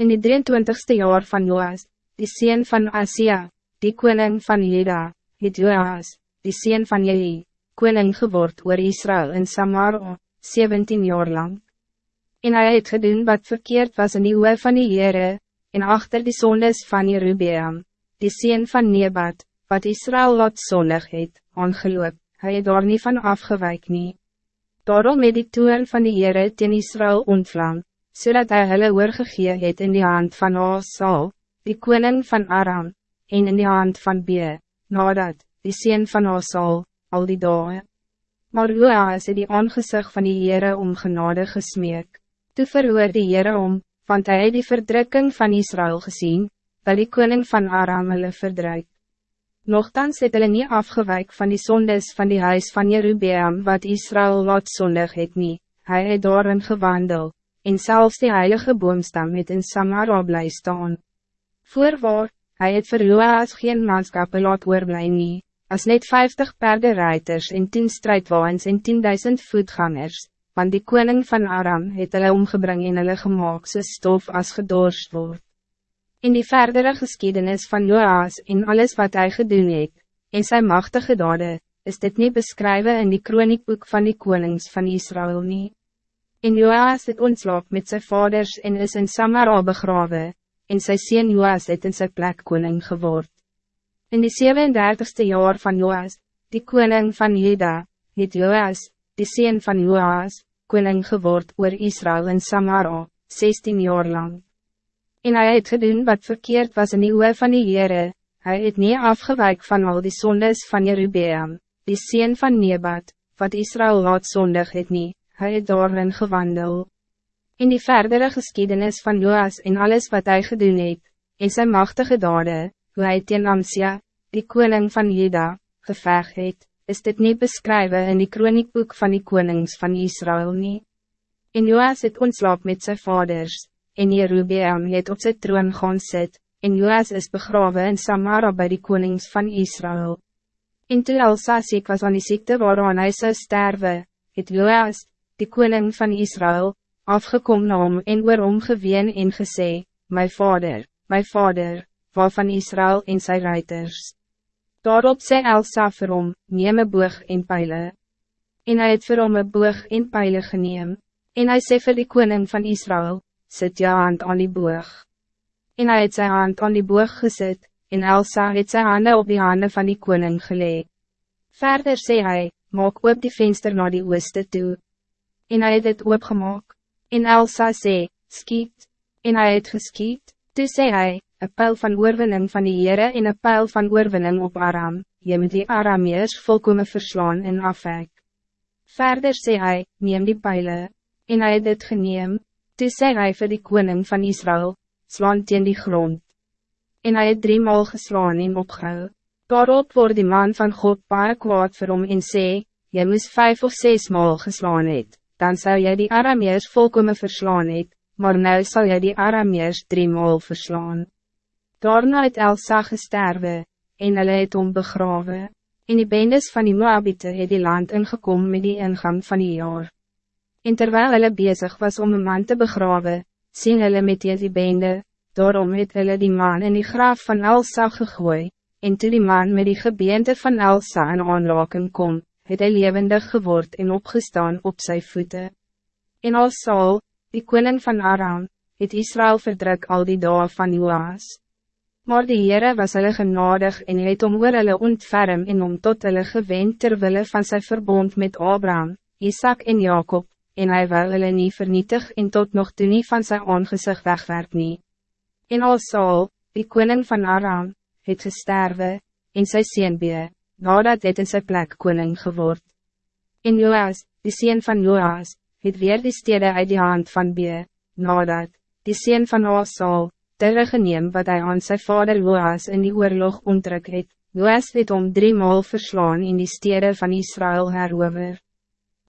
In die 23ste jaar van Joas, die sien van Asia, die koning van Juda, het Joas, die sien van Jehi, koning geword oor Israël in Samara, 17 jaar lang. En hij het gedoen wat verkeerd was in die oor van die Heere, en achter die zondes van Jerubeam, die sien van Nebat, wat Israël wat zondig het, aangeloop, hy het daar nie van afgewijk nie. Daarom het die toon van die Heere teen Israël ontvlam, zodat hij hulle oorgegee het in die hand van Asal, die koning van Aram, en in die hand van B, nadat, die sien van Asal, al die dagen. Maar Joas het die aangezicht van die Heere om genade gesmeek. Toe verhoor die Heere om, want hij het die verdrukking van Israël gezien, wel die koning van Aram hulle verdruk. Nochtans het hulle nie afgewijk van die zondes van die huis van Jerubeam wat Israël laat zondig het nie, hy het daarin gewandeld en zelfs die heilige boomstam het in Samara bly staan. Voorwaar, hij het vir Joas geen manskappe laat oorblij nie, as net 50 paardenrijders en 10 strijdwaans en 10.000 voetgangers, want die koning van Aram het hulle omgebring en hulle gemaak so stof as gedorst word. In die verdere geschiedenis van Joas en alles wat hij gedoen het, en zijn machtige dade, is dit niet beschrijven in die kroniekboek van die konings van Israël niet. En Joas het ontslaap met zijn vaders en is in Samara begraven, en sy sien Joas het in sy plek koning geword. In die 37ste jaar van Joas, die koning van Juda, het Joas, die sien van Joas, koning geword oor Israël in Samara, 16 jaar lang. En hij het gedoen wat verkeerd was in die oor van die Heere, hy het nie afgewijk van al die zondes van Jerubeam, die sien van Nebat, wat Israël laat zondig het nie, hij het daarin gewandel. In die verdere geschiedenis van Joas en alles wat hij gedoen het, en zijn machtige dade, hoe hij teen Amsia, die koning van Juda, geveg het, is dit niet beschrijven in die kroniekboek van die konings van Israël nie. En Joas het ontslaap met zijn vaders, en Jerubeam het op zijn troon gaan sit, en Joas is begraven in Samara bij die konings van Israël. En toe Elsa ziek was aan die ziekte waaraan hij zou sterven, het Joas, die koning van Israël, afgekom na hom en oor hom geween en gesê, My vader, my vader, waarvan Israël en sy ruiters. Daarop sê Elsa vir hom, neem een boog en pijle. En hij het vir hom een boog en pijle geneem, en hij sê vir die koning van Israël, sit jou hand aan die boog. En hij het sy hand aan die boog gezet, en Elsa het sy hande op die handen van die koning gelee. Verder sê hij, maak op die venster naar die ooste toe en hij het het oopgemaak. En Elsa sê, skiet, en hij het geskiet, toe sê hy, een pijl van oorwinning van die Heere en een pijl van oorwinning op Aram, je moet die Arameers volkomen verslaan en afwek. Verder sê hy, neem die pijlen, en hij het dit geneem, toe sê hy vir die koning van Israël, slaan teen die grond. En hij het driemaal geslaan en opgehou. Daarop word die man van God baie kwaad vir hom en sê, jy moes vijf of zes maal geslaan het dan zou jij die Arameers volkomen verslaan het, maar nu zal jij die Arameers driemaal verslaan. Daarna het Elsa gesterwe, en hulle het om begrawe, en die bendes van die Moabite het die land ingekom met die ingang van die jaar. En terwijl hulle bezig was om een man te begraven, sien hulle met die, bende, daarom het hulle die man in die graaf van Elsa gegooi, en toe die man met die gebeente van Elsa in aanlaken komt, het hy levendig geword en opgestaan op zijn voeten. En als Saul, die koning van Aram, het Israël verdruk al die dagen van Joas. Maar die Heere was hulle genadig en het om oor hulle ontferm en om tot hulle gewend terwille van zijn verbond met Abraham, Isaac en Jacob, en hij wil hulle nie vernietig en tot nog toe nie van zijn aangezicht wegwerp nie. En als Saul, die koning van Aram, het gesterwe, en sy seenbee, nadat het in sy plek koning geword. En Joas, die sien van Joas, het weer die stede uit die hand van B, nadat, die sien van Asal, teruggeneem wat hij aan zijn vader Joas in die oorlog ontrek het, Joas het om drie maal verslaan in die stede van Israël herover.